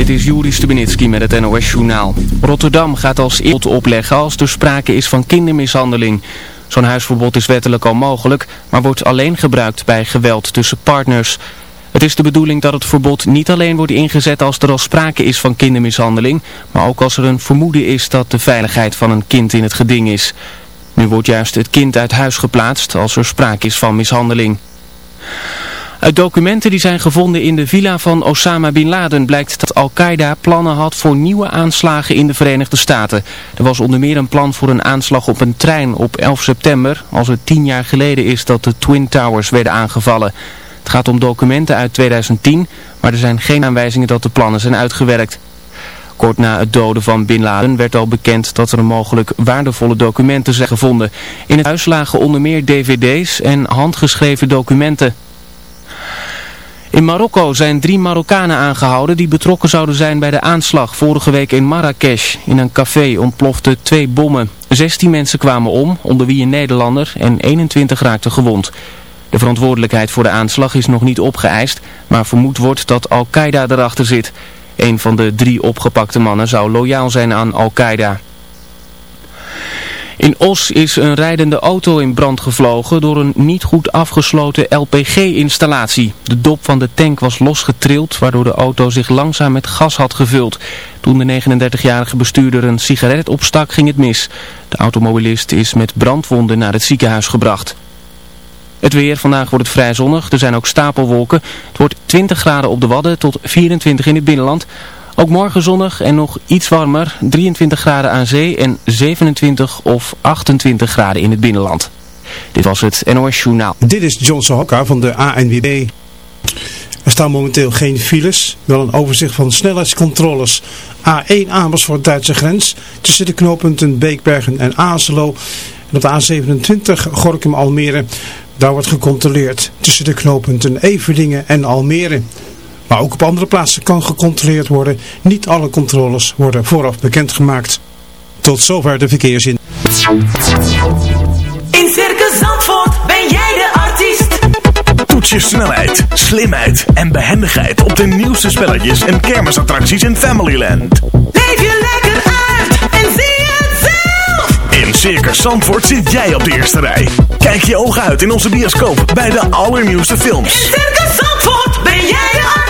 Dit is Juri Stubenitski met het NOS-journaal. Rotterdam gaat als eerste opleggen als er sprake is van kindermishandeling. Zo'n huisverbod is wettelijk al mogelijk, maar wordt alleen gebruikt bij geweld tussen partners. Het is de bedoeling dat het verbod niet alleen wordt ingezet als er al sprake is van kindermishandeling, maar ook als er een vermoeden is dat de veiligheid van een kind in het geding is. Nu wordt juist het kind uit huis geplaatst als er sprake is van mishandeling. Uit documenten die zijn gevonden in de villa van Osama Bin Laden blijkt dat Al-Qaeda plannen had voor nieuwe aanslagen in de Verenigde Staten. Er was onder meer een plan voor een aanslag op een trein op 11 september, als het tien jaar geleden is dat de Twin Towers werden aangevallen. Het gaat om documenten uit 2010, maar er zijn geen aanwijzingen dat de plannen zijn uitgewerkt. Kort na het doden van Bin Laden werd al bekend dat er mogelijk waardevolle documenten zijn gevonden. In het huis lagen onder meer dvd's en handgeschreven documenten. In Marokko zijn drie Marokkanen aangehouden die betrokken zouden zijn bij de aanslag vorige week in Marrakesh. In een café ontploften twee bommen. 16 mensen kwamen om, onder wie een Nederlander en 21 raakten gewond. De verantwoordelijkheid voor de aanslag is nog niet opgeëist, maar vermoed wordt dat Al-Qaeda erachter zit. Een van de drie opgepakte mannen zou loyaal zijn aan Al-Qaeda. In Os is een rijdende auto in brand gevlogen door een niet goed afgesloten LPG-installatie. De dop van de tank was losgetrild, waardoor de auto zich langzaam met gas had gevuld. Toen de 39-jarige bestuurder een sigaret opstak, ging het mis. De automobilist is met brandwonden naar het ziekenhuis gebracht. Het weer, vandaag wordt het vrij zonnig, er zijn ook stapelwolken. Het wordt 20 graden op de Wadden tot 24 in het binnenland. Ook morgen zonnig en nog iets warmer, 23 graden aan zee en 27 of 28 graden in het binnenland. Dit was het NOS Journaal. Dit is Johnson Hokka van de ANWB. Er staan momenteel geen files, wel een overzicht van snelheidscontroles. A1 Amersfoort Duitse grens tussen de knooppunten Beekbergen en Azelo. En op de A27 Gorkum Almere. Daar wordt gecontroleerd tussen de knooppunten Everdingen en Almere. Maar ook op andere plaatsen kan gecontroleerd worden. Niet alle controles worden vooraf bekendgemaakt. Tot zover de verkeersin. In Circus Zandvoort ben jij de artiest. Toets je snelheid, slimheid en behendigheid op de nieuwste spelletjes en kermisattracties in Familyland. Leef je lekker uit en zie het zelf. In Circus Zandvoort zit jij op de eerste rij. Kijk je ogen uit in onze bioscoop bij de allernieuwste films. In Circus Zandvoort ben jij de artiest.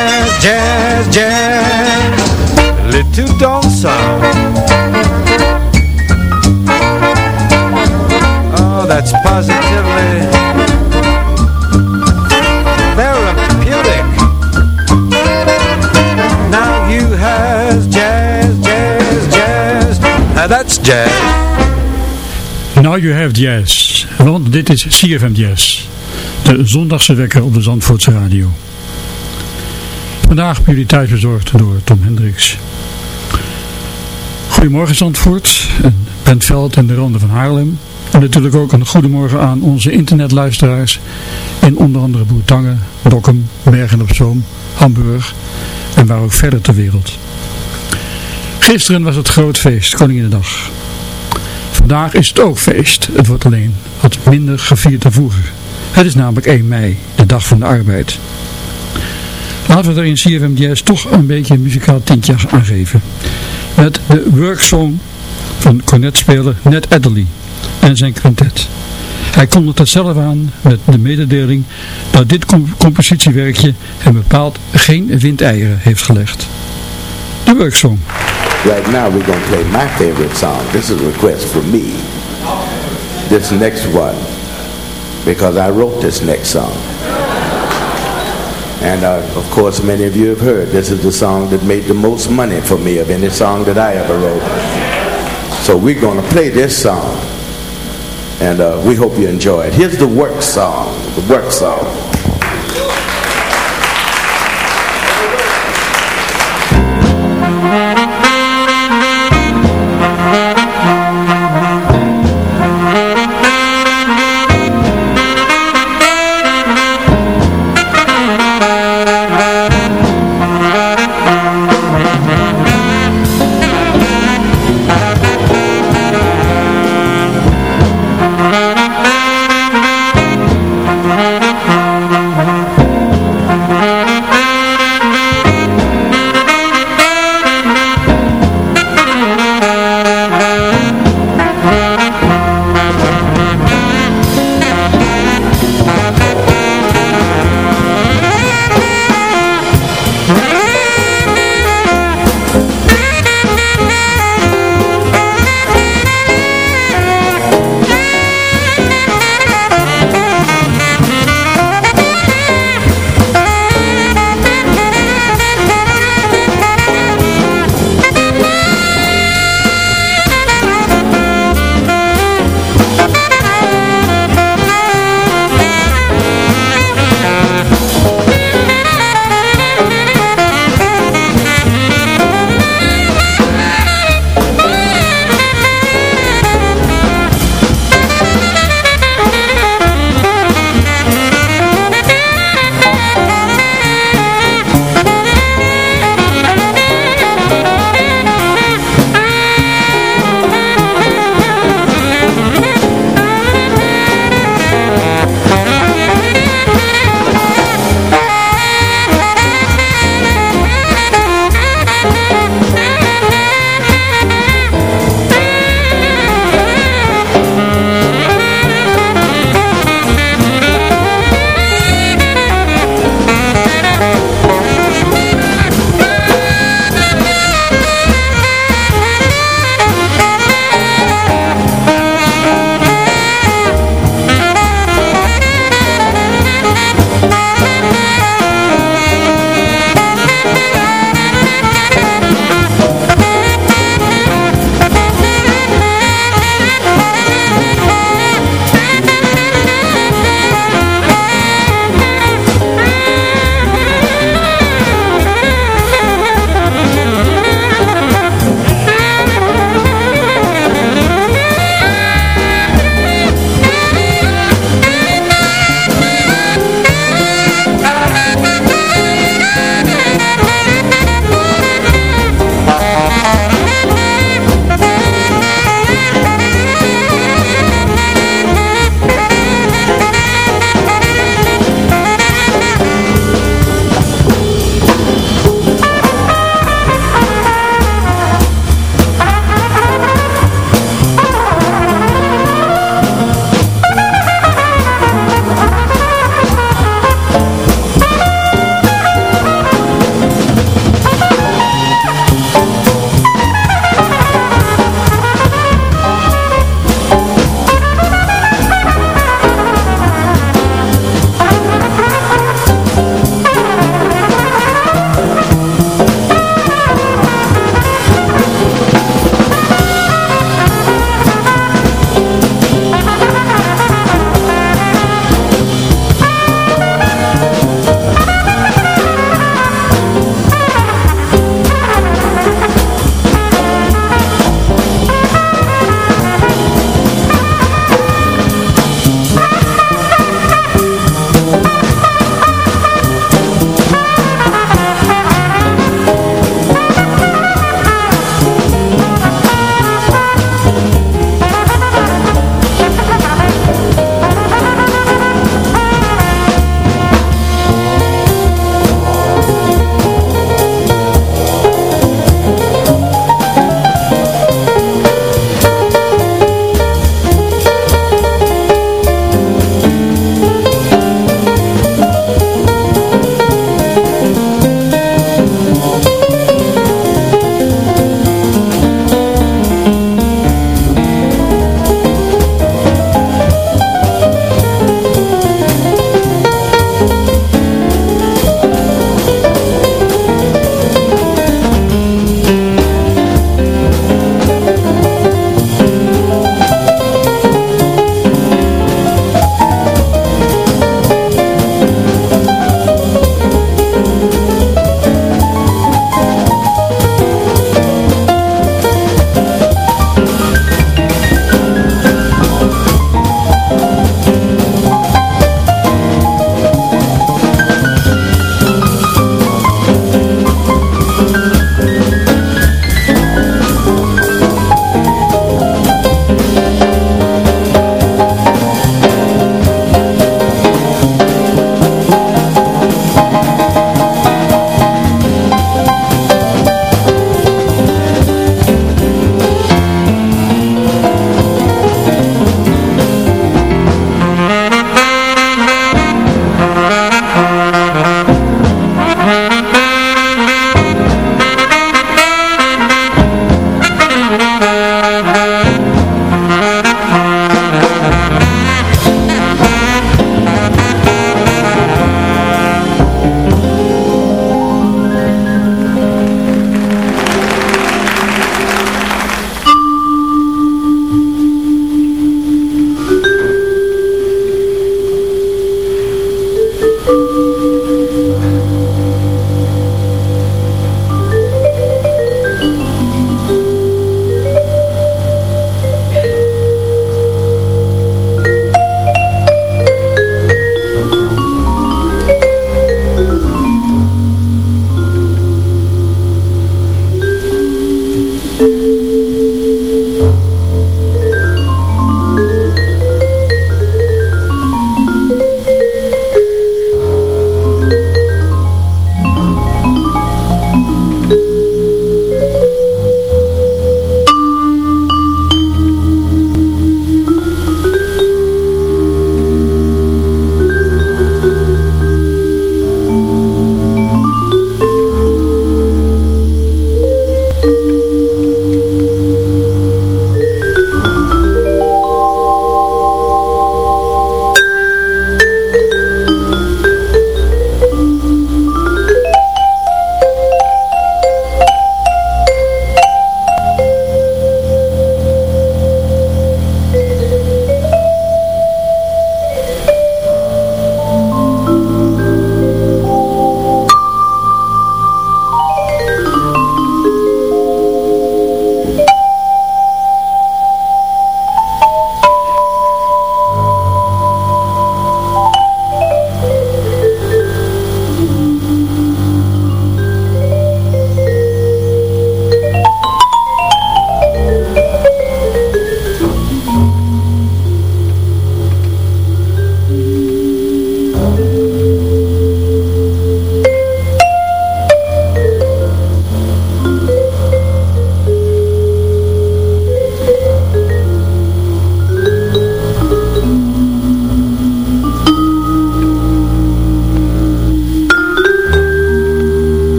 jazz, jazz, little don't song. Oh, that's positively therapeutic. Now you have jazz, jazz, jazz. and that's jazz. Now you have jazz. Want dit is CFM Jazz. De zondagse wekker op de Zandvoortse radio. Vandaag bij jullie thuis bezorgd door Tom Hendricks. Goedemorgen Zandvoort, Bentveld en de Ronde van Haarlem. En natuurlijk ook een goedemorgen aan onze internetluisteraars in onder andere Boertangen, Dokkum, Bergen op Zoom, Hamburg en waar ook verder ter wereld. Gisteren was het groot feest, Koninginnedag. Vandaag is het ook feest. Het wordt alleen wat minder gevierd dan vroeger. Het is namelijk 1 mei, de dag van de arbeid. Laten we er in CFM Jazz toch een beetje een muzikaal tintje aan geven. Met de worksong van cornetspeler Ned Adderley en zijn quintet. Hij kondigt het zelf aan met de mededeling dat dit compositiewerkje hem bepaald geen windeieren heeft gelegd. De worksong. Right now we're going to play my favorite song. This is a request from me. This next one. Because I wrote this next song. And uh, of course many of you have heard this is the song that made the most money for me of any song that I ever wrote. So we're going to play this song. And uh, we hope you enjoy it. Here's the work song. The work song.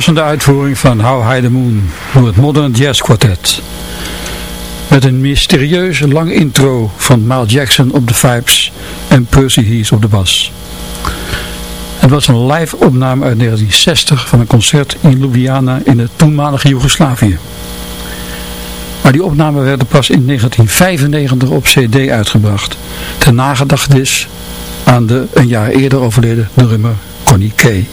Verrassende uitvoering van How High the Moon door het Modern Jazz Quartet. Met een mysterieuze lange intro van Miles Jackson op de vibes en Percy Heath op de bas. Het was een live opname uit 1960 van een concert in Ljubljana in het toenmalige Joegoslavië. Maar die opnamen werden pas in 1995 op cd uitgebracht. Ten nagedachtenis aan de een jaar eerder overleden drummer Connie Kay.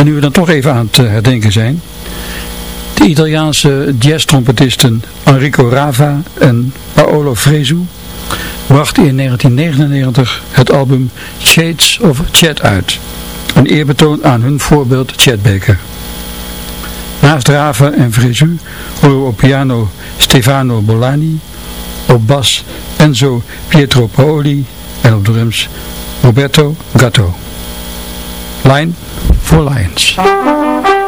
En nu we dan toch even aan het eh, herdenken zijn. De Italiaanse jazztrompetisten Enrico Rava en Paolo Fresu brachten in 1999 het album Shades of Chet uit. Een eerbetoon aan hun voorbeeld Chet Baker. Naast Rava en Fresu horen op piano Stefano Bolani, op bas Enzo Pietro Paoli en op drums Roberto Gatto. Line for Lions.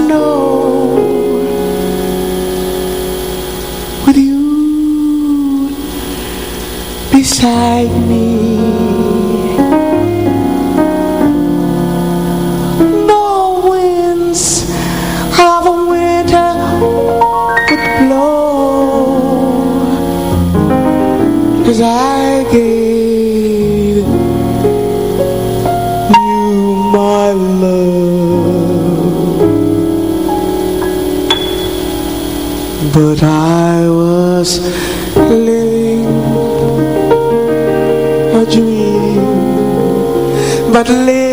snow with you beside me. just a dream, but living.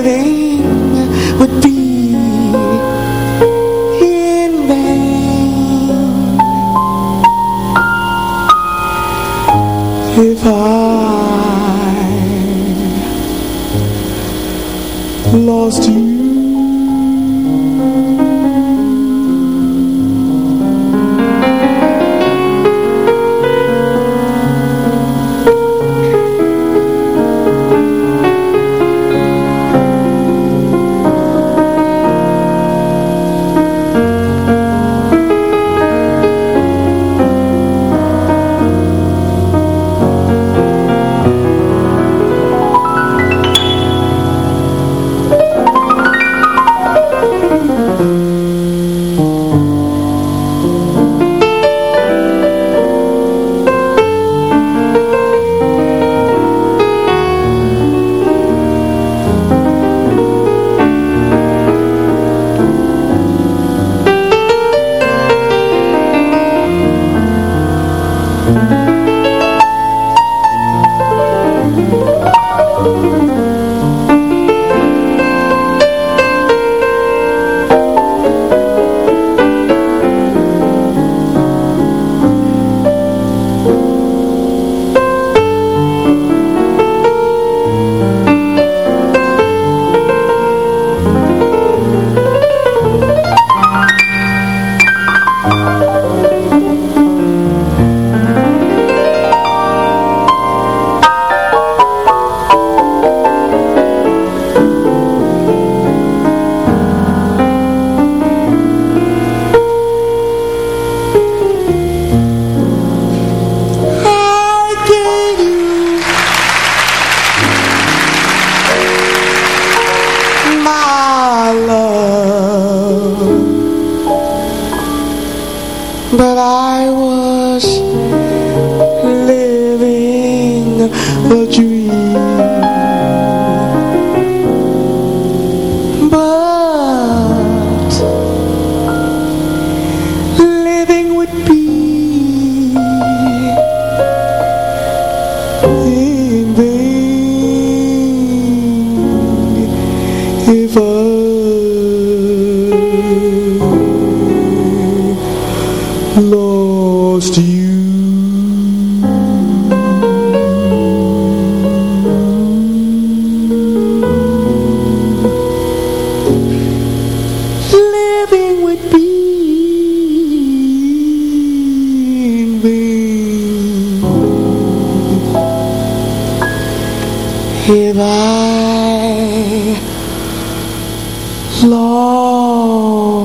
Lost.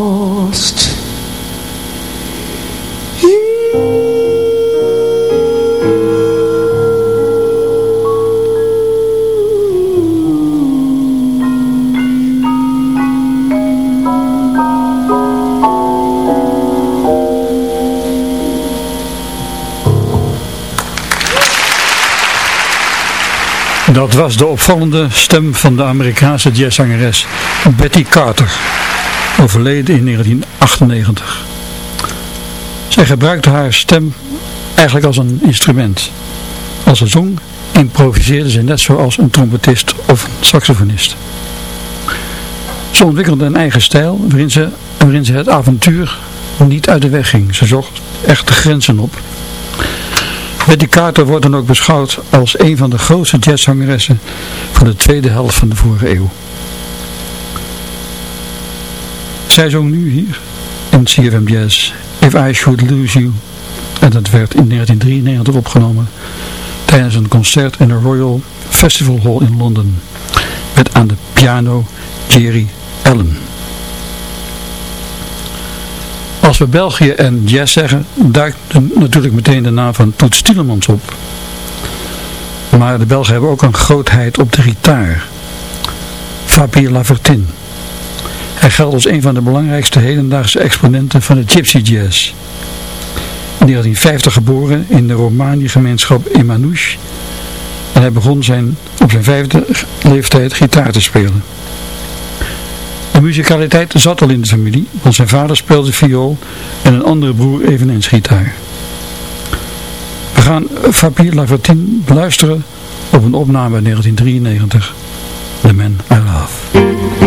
Dat was de opvallende stem van de Amerikaanse jazzzangeres Betty Carter, overleden in 1998. Zij gebruikte haar stem eigenlijk als een instrument. Als ze zong, improviseerde ze net zoals een trompetist of een saxofonist. Ze ontwikkelde een eigen stijl waarin ze, waarin ze het avontuur niet uit de weg ging. Ze zocht echt de grenzen op. Betty Carter wordt dan ook beschouwd als een van de grootste jazzzangeressen van de tweede helft van de vorige eeuw. Zij zong nu hier in CFM Jazz If I Should Lose You en dat werd in 1993 opgenomen tijdens een concert in de Royal Festival Hall in Londen met aan de piano Jerry Allen. Als we België en jazz zeggen, duikt natuurlijk meteen de naam van Toet Stielemans op. Maar de Belgen hebben ook een grootheid op de gitaar. Fabien Lavertin. Hij geldt als een van de belangrijkste hedendaagse exponenten van de gypsy jazz. In 1950 geboren in de Romani-gemeenschap in Manouche. En hij begon zijn, op zijn vijfde leeftijd gitaar te spelen. Muzikaliteit zat al in de familie, want zijn vader speelde viool en een andere broer eveneens gitaar. We gaan Fabien Lavertine beluisteren op een opname in 1993, The Man I Love.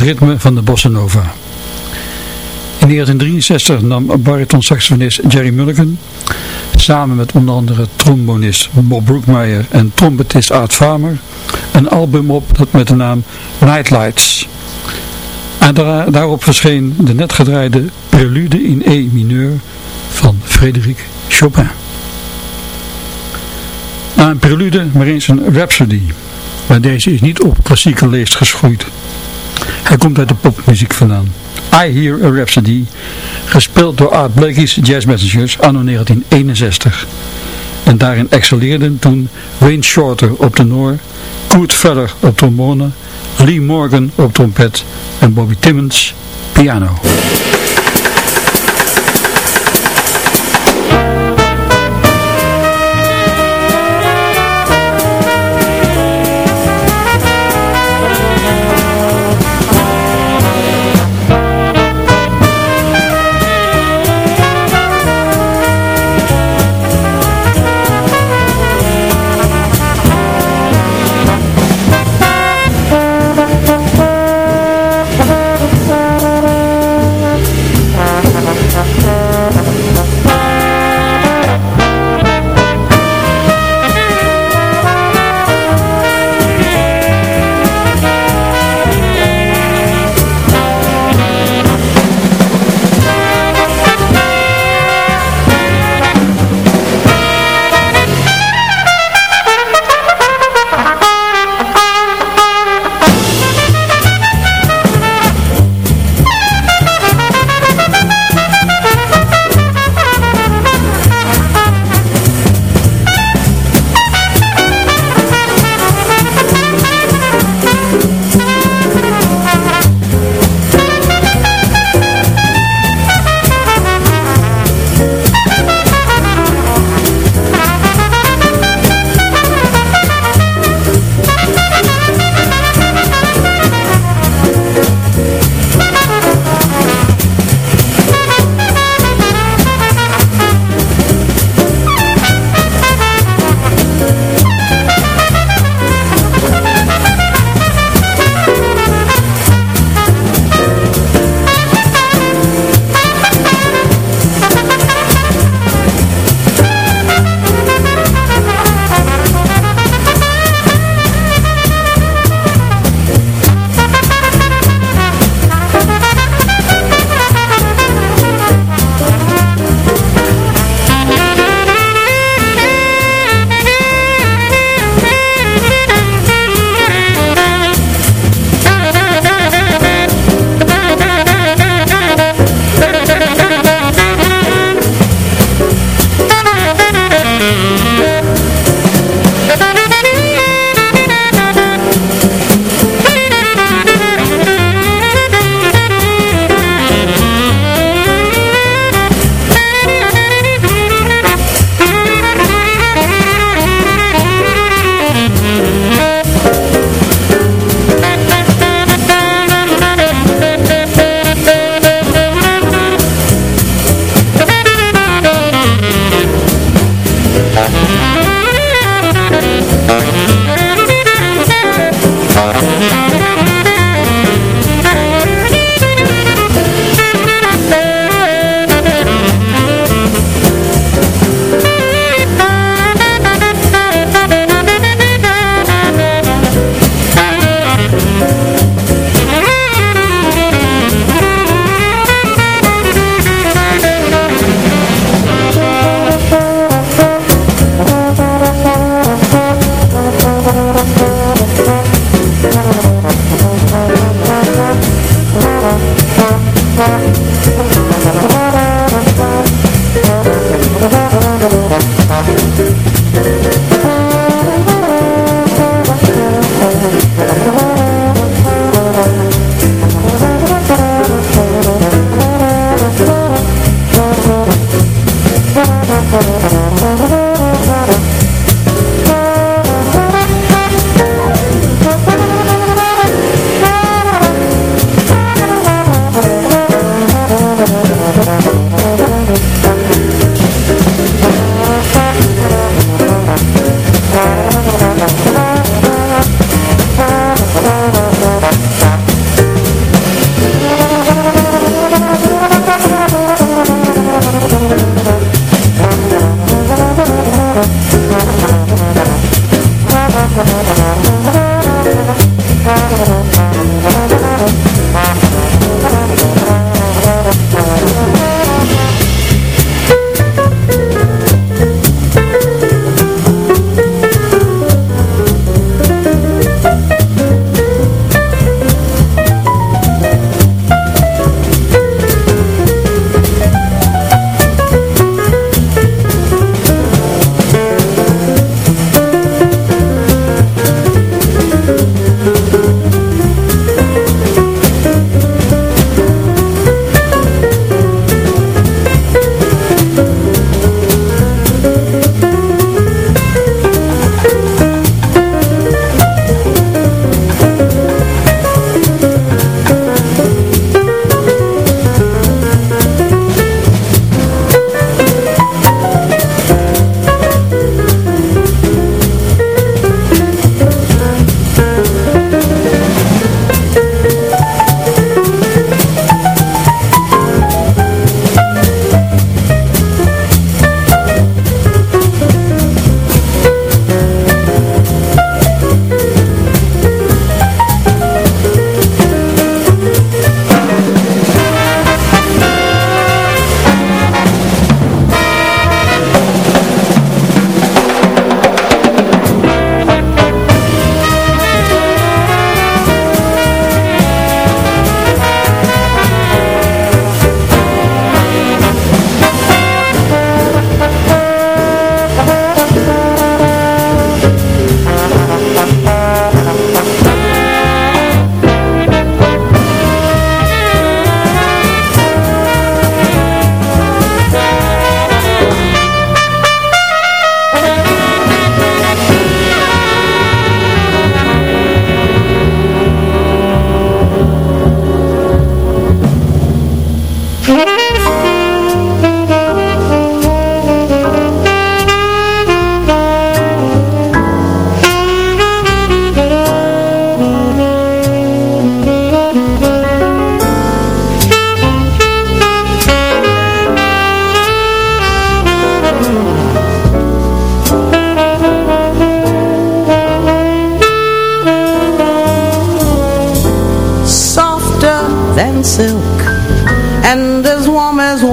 Het ritme van de bossa nova. In 1963 nam bariton-saxofonist Jerry Mulligan samen met onder andere trombonist Bob Brookmeyer en trompetist Art Farmer een album op dat met de naam Nightlights. En daarop verscheen de net gedraaide Prelude in E mineur van Frédéric Chopin. Een prelude maar eens een Rhapsody maar deze is niet op klassieke leest geschoeid. Hij komt uit de popmuziek vandaan. I Hear a Rhapsody, gespeeld door Art Blakey's Jazz Messengers anno 1961. En daarin excelleerden toen Wayne Shorter op tenor, Kurt Feller op trombone, Lee Morgan op trompet en Bobby Timmons piano.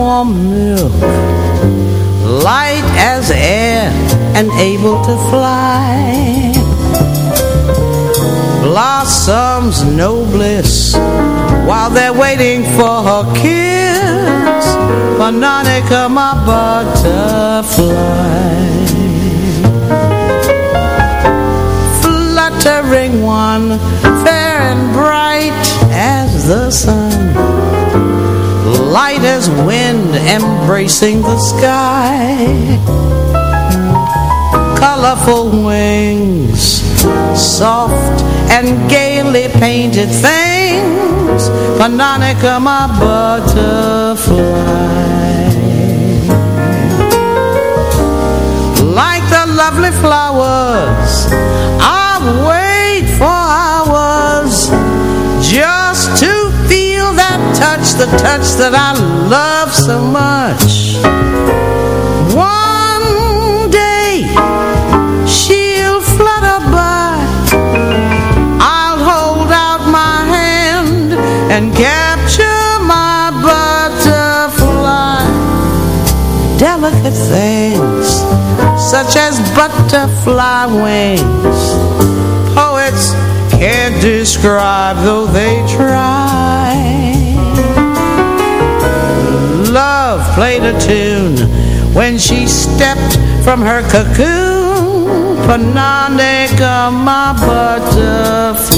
warm milk Light as air and able to fly. Blossoms no bliss While they're waiting for her kiss. Panonica, my butterfly. Fluttering one, fair and bright as the sun embracing the sky. Colorful wings Soft and gaily painted things Panonica, my butterfly. Like the lovely flowers I The touch that I love so much. One day she'll flutter by. I'll hold out my hand and capture my butterfly. Delicate things such as butterfly wings. Poets can't describe though they try played a tune when she stepped from her cocoon. Panandeka, my butterfly.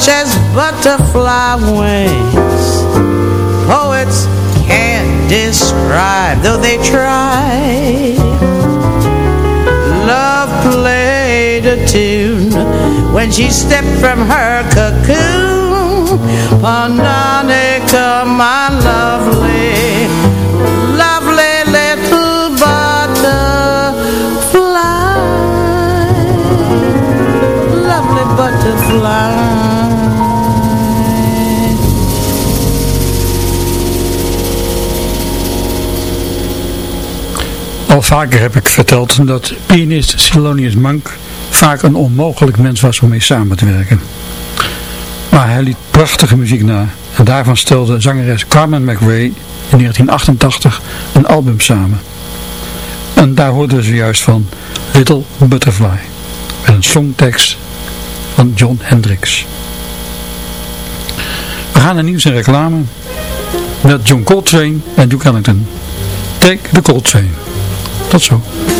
Such as butterfly wings. Poets can't describe though they try. Love played a tune when she stepped from her cocoon. Pananica my lovely vaker heb ik verteld dat pianist Silonius Monk vaak een onmogelijk mens was om mee samen te werken. Maar hij liet prachtige muziek na en daarvan stelde zangeres Carmen McRae in 1988 een album samen. En daar hoorden ze juist van Little Butterfly met een songtekst van John Hendricks. We gaan naar nieuws en reclame met John Coltrane en Duke Ellington. Take the Coltrane. Tot zo.